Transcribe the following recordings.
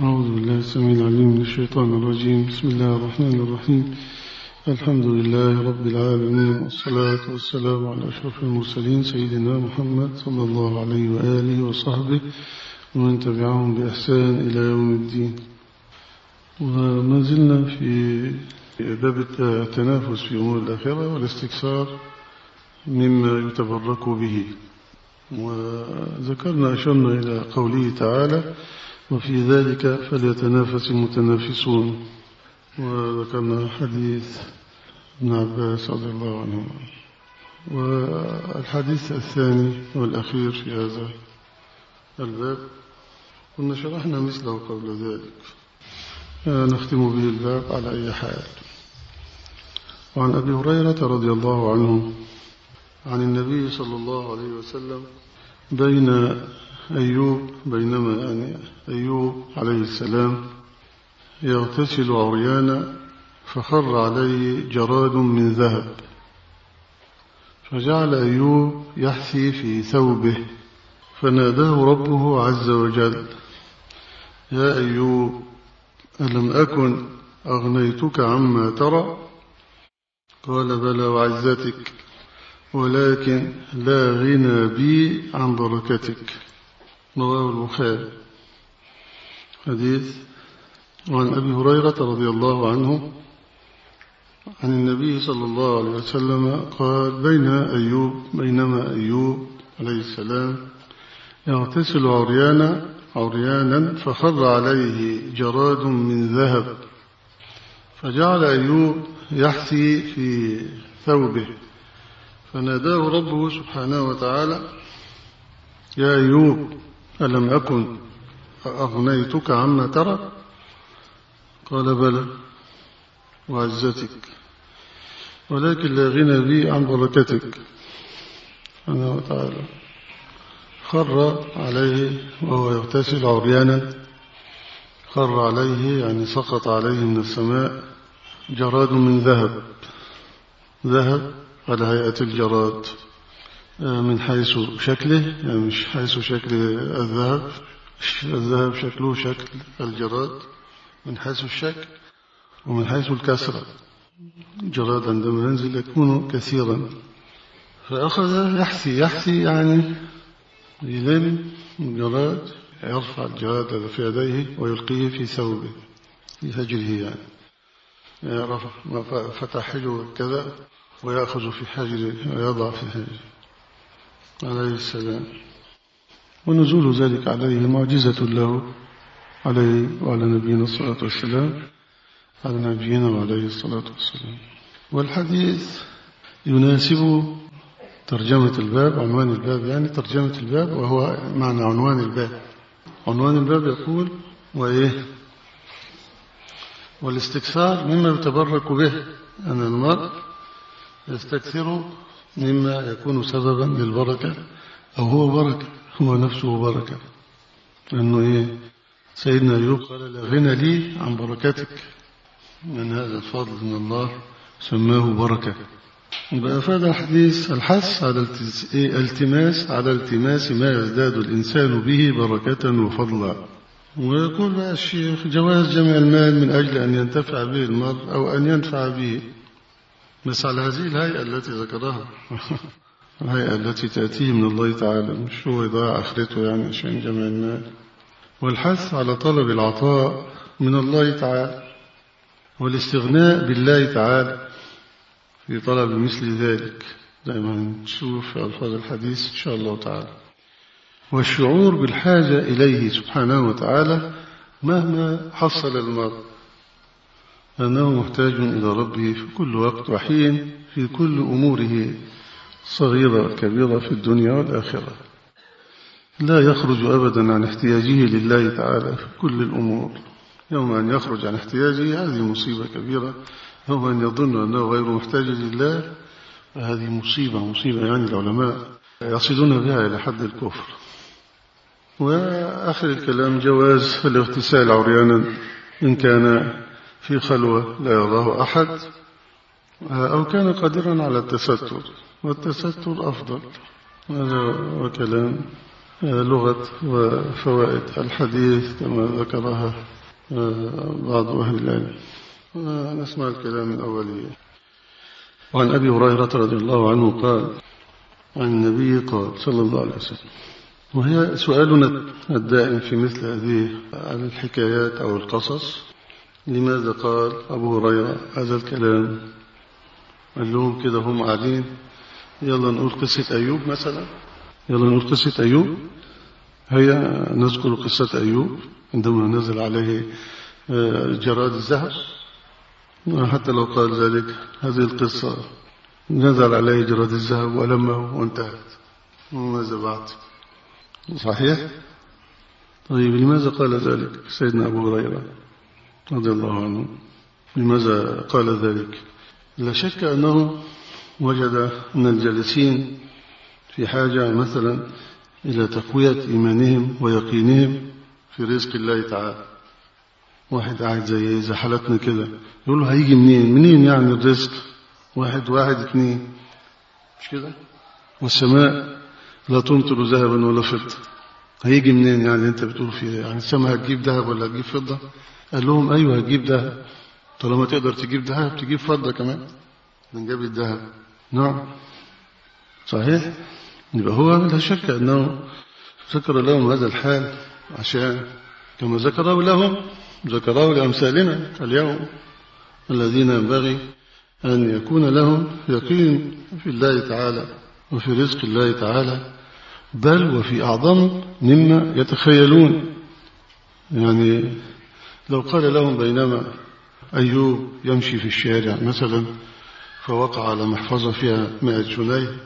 أعوذ بالله السميع العليم من الشيطان الرجيم. بسم الله الرحمن الرحيم. الحمد لله رب العالمين والصلاة والسلام على أشرف المرسلين سيدنا محمد صلى الله عليه وآله وصحبه ومن تبعهم بإحسان إلى يوم الدين. وما زلنا في باب التنافس في أمور الآخرة والاستكثار مما يتبرك به. وذكرنا أشرنا إلى قوله تعالى وفي ذلك فليتنافس المتنافسون. وذكرنا حديث ابن عباس رضي الله عنه والحديث الثاني والأخير في هذا الباب. كنا شرحنا مثله قبل ذلك. نختم به الباب على أي حال. وعن أبي هريرة رضي الله عنه عن النبي صلى الله عليه وسلم بين أيوب بينما يعني أيوب عليه السلام يغتسل عريانا فخر عليه جراد من ذهب فجعل أيوب يحثي في ثوبه فناداه ربه عز وجل يا أيوب ألم أكن أغنيتك عما ترى؟ قال بلى وعزتك ولكن لا غنى بي عن بركتك. رواه البخاري. حديث وعن أبي هريرة رضي الله عنه عن النبي صلى الله عليه وسلم قال بين أيوب بينما أيوب عليه السلام يغتسل عريانا عريانا فخر عليه جراد من ذهب فجعل أيوب يحثي في ثوبه فناداه ربه سبحانه وتعالى يا أيوب ألم أكن أغنيتك عما ترى؟ قال بلى وعزتك. ولكن لا غنى بي عن بركتك. سبحانه وتعالى خر عليه وهو يغتسل عريانا. خر عليه يعني سقط عليه من السماء جراد من ذهب. ذهب على هيئة الجراد. من حيث شكله يعني مش حيث شكل الذهب الذهب شكله شكل الجراد من حيث الشكل ومن حيث الكسرة الجراد عندما ينزل يكون كثيرا. فأخذ يحثي يحثي يعني يلم الجراد يرفع الجراد في يديه ويلقيه في ثوبه في هجره يعني. رفع فتح حجره كذا ويأخذ في حجره ويضع في حجره. عليه السلام. ونزول ذلك عليه معجزة له عليه وعلى نبينا الصلاة والسلام على نبينا وعليه الصلاة والسلام. والحديث يناسب ترجمة الباب عنوان الباب يعني ترجمة الباب وهو معنى عنوان الباب. عنوان الباب يقول وإيه؟ والاستكثار مما يتبرك به أن المرء يستكثر مما يكون سببا للبركة أو هو بركة هو نفسه بركة. لأنه إيه؟ سيدنا أيوب قال لا غنى لي عن بركتك. من هذا الفضل من الله سماه بركة. يبقى أفاد الحديث الحث على التماس على التماس ما يزداد الإنسان به بركة وفضلا. ويقول بقى الشيخ جواز جمع المال من أجل أن ينتفع به المرء أو أن ينفع به على هذه الهيئة التي ذكرها. الهيئة التي تأتيه من الله تعالى مش هو يضيع آخرته يعني عشان جمع المال والحث على طلب العطاء من الله تعالى والاستغناء بالله تعالى في طلب مثل ذلك. زي ما نشوف في ألفاظ الحديث إن شاء الله تعالى. والشعور بالحاجة إليه سبحانه وتعالى مهما حصل المرء أنه محتاج إلى ربه في كل وقت وحين في كل أموره صغيرة وكبيرة في الدنيا والآخرة. لا يخرج أبدا عن احتياجه لله تعالى في كل الأمور. يوم أن يخرج عن احتياجه هذه مصيبة كبيرة. يوم أن يظن أنه غير محتاج لله هذه مصيبة مصيبة يعني العلماء يصلون بها إلى حد الكفر. وآخر الكلام جواز الاغتسال عريانا إن كان في خلوة لا يراه أحد أو كان قادرا على التستر والتستر أفضل. هذا هو كلام لغة وفوائد الحديث كما ذكرها بعض أهل العلم. نسمع الكلام من أوله وعن أبي هريرة رضي الله عنه قال عن النبي قال صلى الله عليه وسلم وهي سؤالنا الدائم في مثل هذه الحكايات أو القصص. لماذا قال أبو هريرة هذا الكلام؟ قال لهم كده هم قاعدين. يلا نقول قصة أيوب مثلا. يلا نقول قصة أيوب. هيا نذكر قصة أيوب عندما نزل عليه جراد الذهب. حتى لو قال ذلك هذه القصة نزل عليه جراد الذهب ولمه وانتهت. وماذا بعد؟ صحيح؟ طيب لماذا قال ذلك سيدنا أبو هريرة؟ رضي الله عنه. لماذا قال ذلك؟ لا شك أنه وجد أن الجالسين في حاجة مثلا إلى تقوية إيمانهم ويقينهم في رزق الله تعالى. واحد قاعد زي إذا حالتنا كده يقول له هيجي منين؟ منين يعني الرزق؟ واحد واحد اثنين. مش كده؟ والسماء لا تمطر ذهبا ولا فضة. هيجي منين يعني انت بتقول في يعني السماء هتجيب ذهب ولا هتجيب فضة؟ قال لهم أيوه هتجيب ذهب. طالما تقدر تجيب ذهب تجيب فضة كمان. من جاب الذهب. نعم. صحيح؟ يبقى هو لا شك أنه ذكر لهم هذا الحال عشان كما ذكره لهم ذكره لأمثالنا اليوم الذين ينبغي أن يكون لهم يقين في الله تعالى وفي رزق الله تعالى. بل وفي أعظم مما يتخيلون. يعني لو قال لهم بينما أيوب يمشي في الشارع مثلا فوقع على محفظة فيها مائة جنيه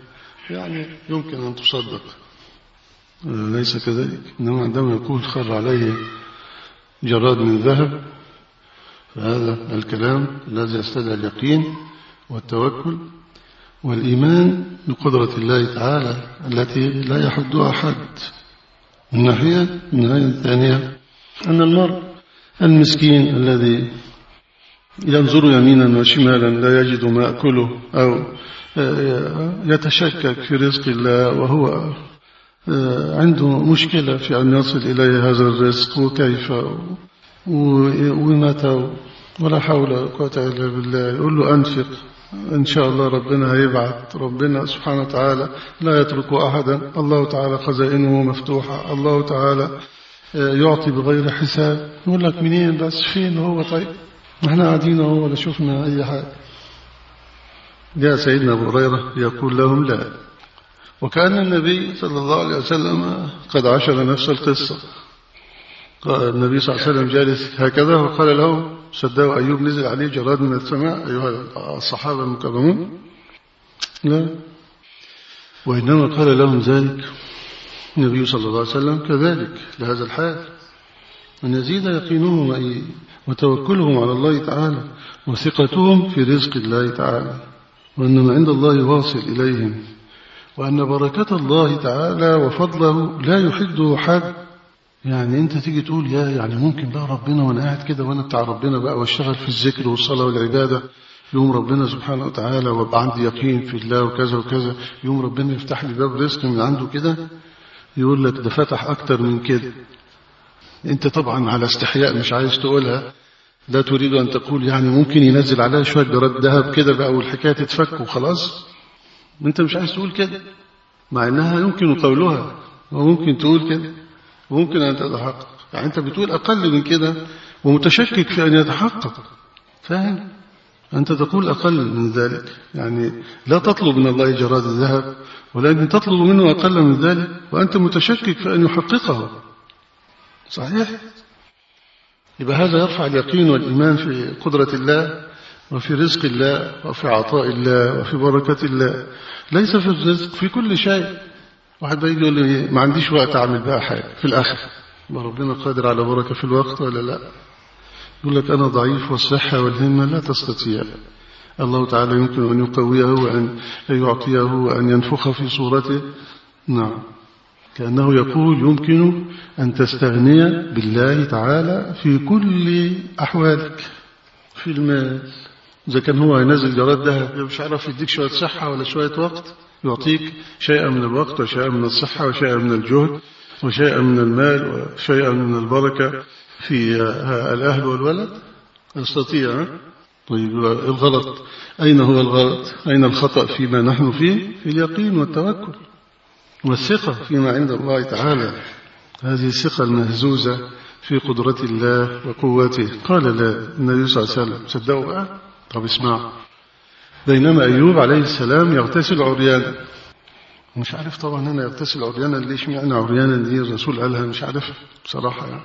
يعني يمكن أن تصدق. ليس كذلك. إنما عندما يكون خر عليه جراد من ذهب فهذا الكلام الذي يستدعي اليقين والتوكل والإيمان بقدرة الله تعالى التي لا يحدها أحد. من ناحية الثانية. أن المرء المسكين الذي ينظر يمينا وشمالا لا يجد ما يأكله أو يتشكك في رزق الله وهو عنده مشكلة في أن يصل إليه هذا الرزق وكيف؟ ومتى؟ ولا حول ولا قوة إلا بالله. يقول له أنفق. إن شاء الله ربنا هيبعث ربنا سبحانه وتعالى لا يترك أحدا. الله تعالى خزائنه مفتوحة. الله تعالى يعطي بغير حساب. يقول لك منين بس؟ فين هو؟ طيب إحنا قاعدين أهو ولا شفنا أي حاجة. جاء سيدنا أبو هريرة يقول لهم لا. وكأن النبي صلى الله عليه وسلم قد عشر نفس القصة. النبي صلى الله عليه وسلم جالس هكذا وقال لهم صدقوا أيوب نزل عليه جراد من السماء أيها الصحابة المكرمون. لا. وإنما قال لهم ذلك النبي صلى الله عليه وسلم كذلك لهذا الحال. أن يزيد يقينهم وتوكلهم على الله تعالى وثقتهم في رزق الله تعالى وأن ما عند الله واصل إليهم وأن بركة الله تعالى وفضله لا يحده حد يعني أنت تيجي تقول يا يعني ممكن بقى ربنا وأنا قاعد كده وأنا بتاع ربنا بقى واشتغل في الذكر والصلاة والعبادة يوم ربنا سبحانه وتعالى وابقى عندي يقين في الله وكذا وكذا يوم ربنا يفتح لي باب رزق من عنده كده يقول لك ده فتح أكتر من كده. أنت طبعا على استحياء مش عايز تقولها لا تريد أن تقول يعني ممكن ينزل عليها شوية جراد ذهب كده بقى والحكاية تتفك وخلاص. أنت مش عايز تقول كده مع أنها يمكن قولها وممكن تقول كده. وممكن أن تتحقق. يعني أنت بتقول أقل من كده ومتشكك في أن يتحقق. فاهم؟ أنت تقول أقل من ذلك. يعني لا تطلب من الله جراد الذهب ولكن تطلب منه أقل من ذلك وأنت متشكك في أن يحققه صحيح؟ يبقى هذا يرفع اليقين والإيمان في قدرة الله وفي رزق الله وفي عطاء الله وفي بركة الله. ليس في الرزق في كل شيء. واحد بيجي يقول لي ما عنديش وقت أعمل بقى حاجة. في الآخر ما ربنا قادر على بركة في الوقت ولا لا؟ يقول لك أنا ضعيف والصحة والهمة لا تستطيع. الله تعالى يمكن أن يقويه وأن يعطيه وأن ينفخ في صورته. نعم. كأنه يقول يمكن أن تستغني بالله تعالى في كل أحوالك. في المال إذا كان هو ينزل جراد ذهب مش عارف يديك شوية صحة ولا شوية وقت. يعطيك شيئا من الوقت وشيئا من الصحة وشيئا من الجهد وشيئا من المال وشيئا من البركة في الأهل والولد. يستطيع طيب الغلط. أين هو الغلط؟ أين الخطأ فيما نحن فيه؟ في اليقين والتوكل والثقة فيما عند الله تعالى. هذه الثقة المهزوزة في قدرة الله وقوته. قال لا النبي صلى الله عليه وسلم. صدقوا بقى؟ طب اسمع. بينما أيوب عليه السلام يغتسل عريانا. مش عارف طبعا أنا يغتسل عريانا ليش معنى عريانا دي؟ الرسول قالها مش عارف بصراحة يعني.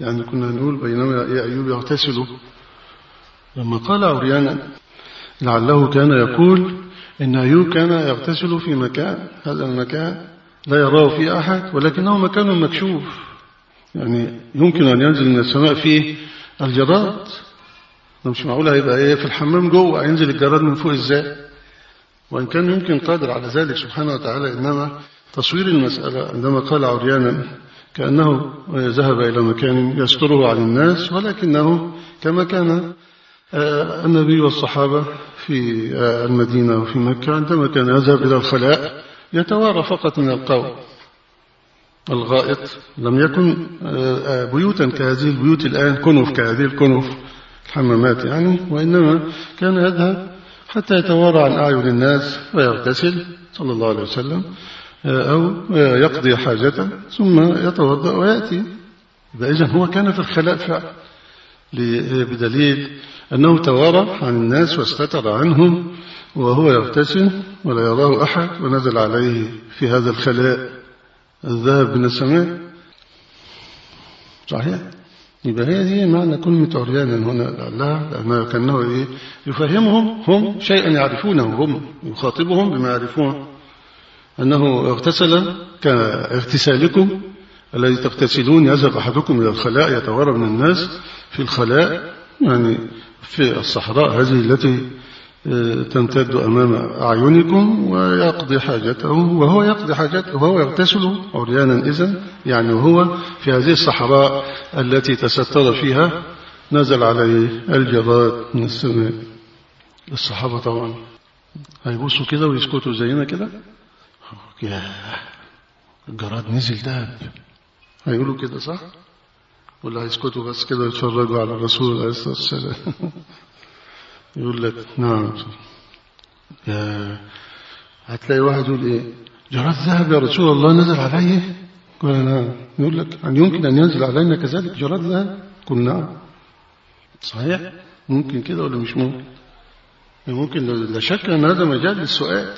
يعني كنا نقول بينما أيوب يغتسل. لما قال عريانا لعله كان يقول إن أيوب كان يغتسل في مكان. هذا المكان لا يراه فيه أحد؟ ولكنه مكان مكشوف. يعني يمكن أن ينزل من السماء فيه الجراد. مش معقول هيبقى إيه في الحمام جوه هينزل الجراد من فوق إزاي؟ وإن كان يمكن قادر على ذلك سبحانه وتعالى إنما تصوير المسألة عندما قال عريانا كأنه ذهب إلى مكان يستره عن الناس ولكنه كما كان النبي والصحابة في المدينة وفي مكة عندما كان يذهب إلى الخلاء يتوارى فقط من القوم. الغائط لم يكن بيوتا كهذه البيوت الآن كنف كهذه الكنف الحمامات يعني وإنما كان يذهب حتى يتوارى عن أعين الناس ويغتسل صلى الله عليه وسلم أو يقضي حاجته ثم يتوضأ ويأتي. إذا هو كان في الخلاء فعلا بدليل أنه توارى عن الناس واستتر عنهم وهو يغتسل ولا يراه أحد ونزل عليه في هذا الخلاء. الذهب من السماء. صحيح؟ يبقى هي دي معنى كلمة عريانا هنا. لعلها لأنه كأنه إيه؟ يفهمهم هم شيئا يعرفونه هم يخاطبهم بما يعرفون. أنه اغتسل كاغتسالكم الذي تغتسلون يذهب أحدكم إلى الخلاء يتوارى من الناس في الخلاء يعني في الصحراء هذه التي تمتد أمام أعينكم ويقضي حاجته وهو يقضي حاجته وهو يغتسل عريانا. إذن يعني وهو في هذه الصحراء التي تستر فيها نزل عليه الجراد من السماء. الصحابة طبعا هيبصوا كده ويسكتوا زينا كده. الجراد نزل دهب. هيقولوا كده صح؟ ولا هيسكتوا بس كده يتفرجوا على الرسول عليه الصلاة والسلام؟ يقول لك نعم. هتلاقي واحد يقول إيه؟ جراد ذهب يا رسول الله نزل عليه قال نعم يقول لك هل يمكن أن ينزل علينا كذلك جراد ذهب؟ قل نعم. صحيح؟ ممكن كده ولا مش ممكن؟ ممكن لا شك أن هذا مجال للسؤال.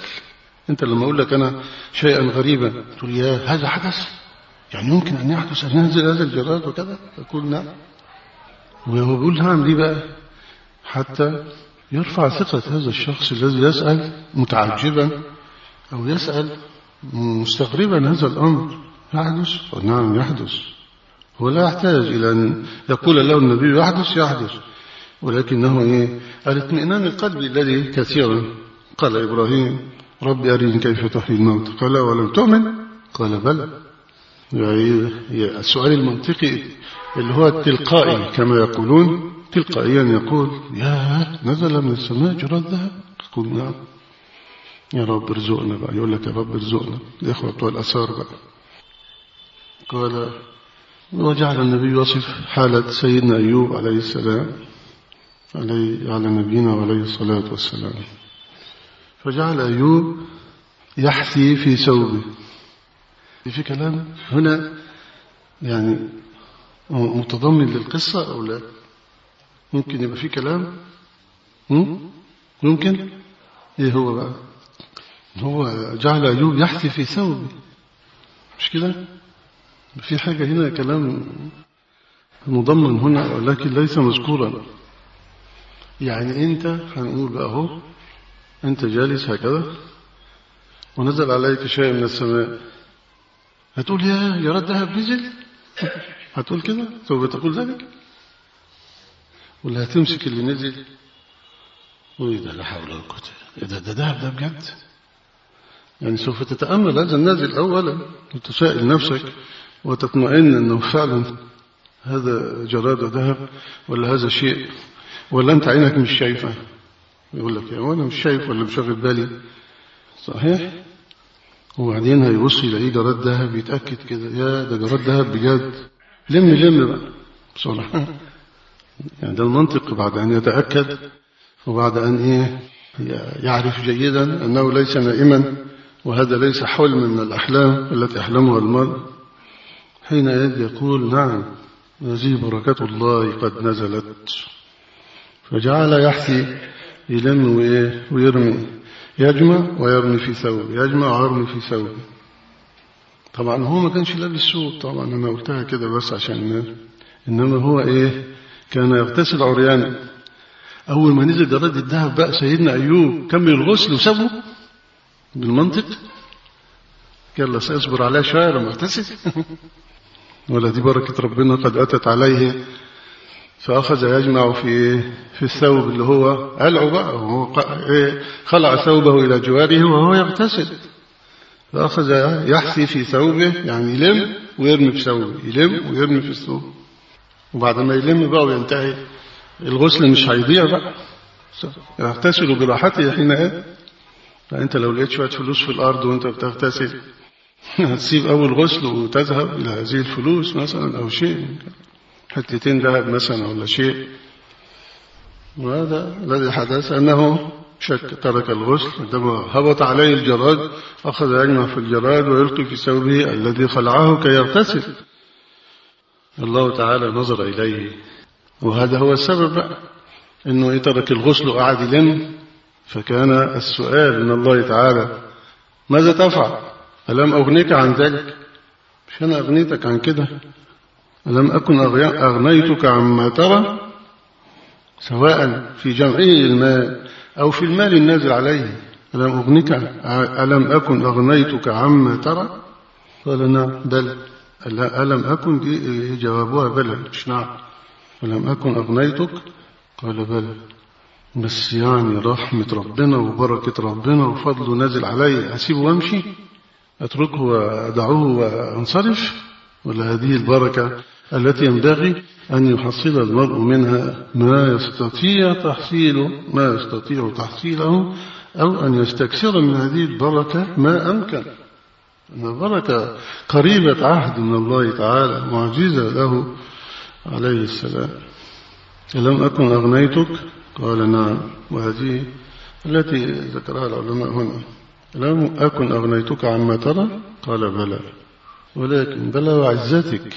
أنت لما أقول لك أنا شيئا غريبا تقول يا هذا حدث؟ يعني يمكن أن يحدث أن ينزل هذا الجراد وكذا؟ أقول نعم. وهو بيقول نعم ليه بقى؟ حتى يرفع ثقة هذا الشخص الذي يسأل متعجبا أو يسأل مستغربا هذا الأمر. يحدث؟ نعم يحدث. هو لا يحتاج إلى أن يقول له النبي يحدث يحدث. ولكنه إيه؟ الاطمئنان القلب الذي كثيرا. قال إبراهيم ربي أريني كيف تحيي الموت. قال ولم تؤمن؟ قال بلى. يعني السؤال المنطقي اللي هو التلقائي كما يقولون. تلقائيا يقول يا نزل من السماء جراد ذهب. تقول نعم. يا رب ارزقنا بقى. يقول لك يا رب ارزقنا. الإخوة بتوع الأثار بقى. قال وجعل النبي يصف حالة سيدنا أيوب عليه السلام عليه على نبينا عليه الصلاة والسلام. فجعل أيوب يحثي في ثوبه. في كلام هنا يعني متضمن للقصة أو لا؟ ممكن يبقى في كلام؟ ممكن؟ إيه هو بقى؟ هو جعل أيوب يحثي في ثوبه. مش كده؟ في حاجة هنا كلام مضمن هنا ولكن ليس مذكورا. يعني أنت هنقول بقى أهو أنت جالس هكذا ونزل عليك شيء من السماء. هتقول يا يا رد ذهب نزل؟ هتقول كده؟ تقول ذلك؟ ولا هتمسك اللي نزل. وإيه ده لا حول ولا قوة إذا ده ذهب ده بجد يعني سوف تتأمل هذا النازل أولا. وتسائل نفسك وتطمئن أنه فعلا هذا جراد ذهب ولا هذا شيء. ولا أنت عينك مش شايفة. يقول لك يا وأنا مش شايف ولا مشغل بالي. صحيح؟ وبعدين هيبص يلاقيه جراد ذهب. يتأكد كده. يا ده جراد ذهب بجد. لم لم بقى. بصراحة يعني ده المنطق بعد أن يتأكد وبعد أن إيه يعرف جيدا أنه ليس نائما وهذا ليس حلم من الأحلام التي أحلمها المرء. حينئذ يقول نعم هذه بركة الله قد نزلت. فجعل يحثي يلم ويرمي يجمع ويرمي في ثوب يجمع ويرمي في ثوب. طبعا هو ما كانش لابس سوق طبعا أنا قلتها كده بس عشان إنما هو إيه كان يغتسل عريانا أول ما نزل جراد الذهب بقى سيدنا أيوب كمل الغسل وسابه بالمنطق يلا سيصبر عليها شوية لما اغتسل. ولا دي بركة ربنا قد أتت عليه. فأخذ يجمع في في الثوب اللي هو قلعه بقى. وهو خلع ثوبه إلى جواره وهو يغتسل. فأخذ يحثي في ثوبه يعني يلم ويرمي في ثوبه يلم ويرمي في الثوب. وبعد ما يلم بقى وينتهي. الغسل مش هيضيع بقى. يغتسل براحته حينئذ فأنت لو لقيت شوية فلوس في الأرض وأنت بتغتسل هتسيب أول غسل وتذهب إلى هذه الفلوس مثلا أو شيء. حتتين ذهب مثلا ولا شيء. وهذا الذي حدث أنه شك ترك الغسل. عندما هبط عليه الجراد أخذ يجمع في الجراد ويلقي في ثوبه الذي خلعه كي يغتسل. الله تعالى نظر إليه. وهذا هو السبب بقى أنه يترك الغسل وقعد يلم فكان السؤال من الله تعالى ماذا تفعل؟ ألم أغنيك عن ذلك؟ مش أنا أغنيتك عن كده. ألم أكن أغنيتك عما ترى؟ سواء في جمعه المال أو في المال النازل عليه. ألم أغنيك ألم أكن أغنيتك عما ترى؟ قال نعم بل ألم أكن جوابها بلى مش نعم. ألم أكن أغنيتك؟ قال بلى. بس يعني رحمة ربنا وبركة ربنا وفضله نازل علي أسيبه وأمشي؟ أتركه وأدعوه وأنصرف؟ ولا هذه البركة التي ينبغي أن يحصل المرء منها ما يستطيع تحصيله ما يستطيع تحصيله أو أن يستكثر من هذه البركة ما أمكن. أن البركة قريبة عهد من الله تعالى معجزة له عليه السلام. ألم أكن أغنيتك؟ قال نعم. وهذه التي ذكرها العلماء هنا. لم أكن أغنيتك عما ترى؟ قال بلى. ولكن بلى وعزتك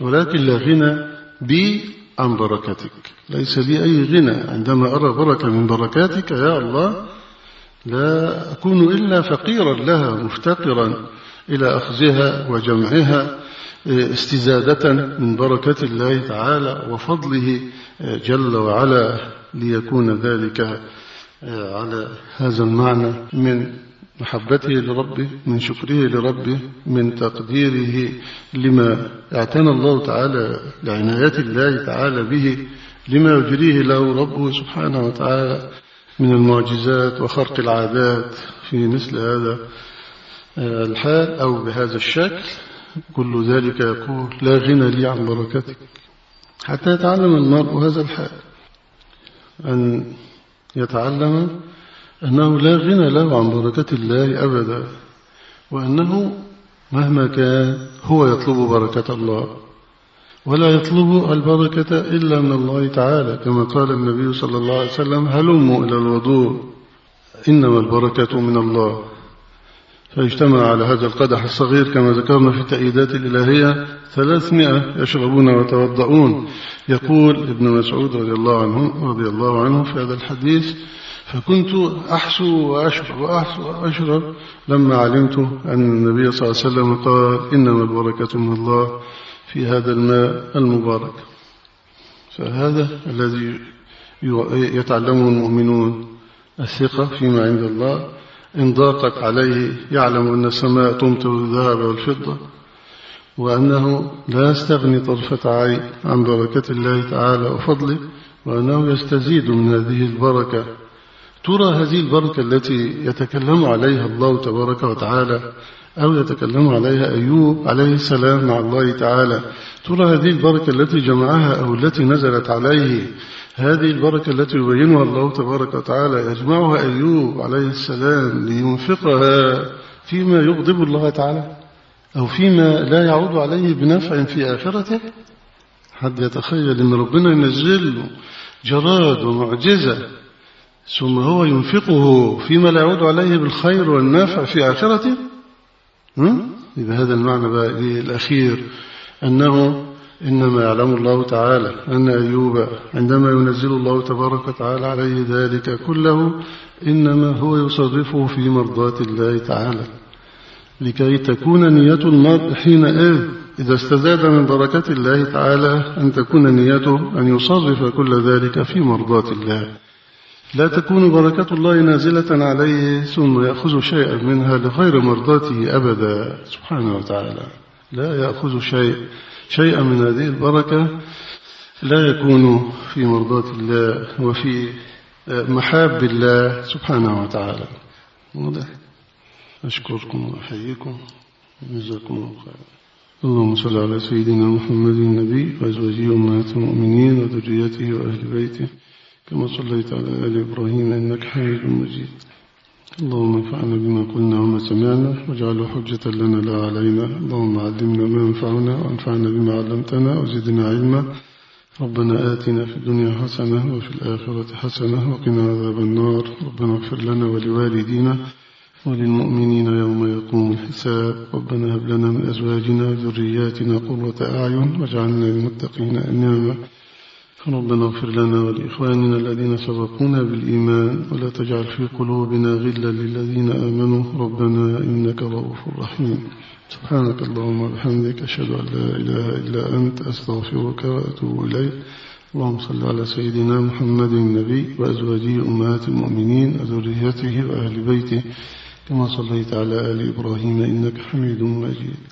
ولكن لا غنى بي عن بركتك. ليس لي أي غنى. عندما أرى بركة من بركاتك يا الله لا أكون إلا فقيرا لها مفتقرا إلى أخذها وجمعها استزادة من بركة الله تعالى وفضله جل وعلا ليكون ذلك على هذا المعنى من محبته لربه من شكره لربه من تقديره لما أعتنى الله تعالى لعناية الله تعالى به لما يجريه له ربه سبحانه وتعالى. من المعجزات وخرق العادات في مثل هذا الحال أو بهذا الشكل. كل ذلك يقول لا غنى لي عن بركتك. حتى يتعلم المرء هذا الحال. أن يتعلم أنه لا غنى له عن بركة الله أبدا. وأنه مهما كان هو يطلب بركة الله. ولا يطلب البركة إلا من الله تعالى كما قال النبي صلى الله عليه وسلم هلموا إلى الوضوء إنما البركة من الله. فاجتمع على هذا القدح الصغير كما ذكرنا في التأييدات الإلهية ثلاثمائة يشربون ويتوضؤون. يقول ابن مسعود رضي الله عنه رضي الله عنه في هذا الحديث فكنت أحسو وأشرب وأحسو وأشرب لما علمت أن النبي صلى الله عليه وسلم قال إنما البركة من الله. في هذا الماء المبارك. فهذا الذي يتعلمه المؤمنون الثقة فيما عند الله. إن ضاقت عليه يعلم أن السماء تمطر الذهب والفضة وأنه لا يستغني طرفة عين عن بركة الله تعالى وفضله وأنه يستزيد من هذه البركة. ترى هذه البركة التي يتكلم عليها الله تبارك وتعالى أو يتكلم عليها أيوب عليه السلام مع الله تعالى. ترى هذه البركة التي جمعها أو التي نزلت عليه هذه البركة التي يبينها الله تبارك وتعالى يجمعها أيوب عليه السلام لينفقها فيما يغضب الله تعالى أو فيما لا يعود عليه بنفع في آخرته؟ حد يتخيل أن ربنا ينزل له جراد ومعجزة ثم هو ينفقه فيما لا يعود عليه بالخير والنفع في آخرته؟ إذا هذا المعنى بقى الأخير أنه إنما يعلم الله تعالى أن أيوب عندما ينزل الله تبارك وتعالى عليه ذلك كله إنما هو يصرفه في مرضاة الله تعالى. لكي تكون نية المرء حينئذ إذا استزاد من بركة الله تعالى أن تكون نيته أن يصرف كل ذلك في مرضاة الله. لا تكون بركة الله نازلة عليه ثم يأخذ شيئا منها لغير مرضاته أبدا. سبحانه وتعالى. لا يأخذ شيء شيئا من هذه البركة لا يكون في مرضاة الله وفي محاب الله سبحانه وتعالى. أشكركم وأحييكم. جزاكم الله خيرا. اللهم صل على سيدنا محمد النبي وأزواجه أمهات المؤمنين وذريته وأهل بيته. كما صليت على آل إبراهيم إنك حميد مجيد. اللهم انفعنا بما قلنا وما سمعنا واجعله حجة لنا لا علينا. اللهم علمنا ما ينفعنا وانفعنا بما علمتنا وزدنا علما. ربنا آتنا في الدنيا حسنة وفي الآخرة حسنة وقنا عذاب النار. ربنا اغفر لنا ولوالدينا وللمؤمنين يوم يقوم الحساب. ربنا هب لنا من أزواجنا وذرياتنا قرة أعين واجعلنا للمتقين إماما. ربنا اغفر لنا ولإخواننا الذين سبقونا بالإيمان ولا تجعل في قلوبنا غلا للذين آمنوا. ربنا إنك رؤوف رحيم. سبحانك اللهم وبحمدك أشهد أن لا إله إلا أنت أستغفرك وأتوب إليك. اللهم صل على سيدنا محمد النبي وأزواجه أمهات المؤمنين وذريته وأهل بيته. كما صليت على آل إبراهيم إنك حميد مجيد.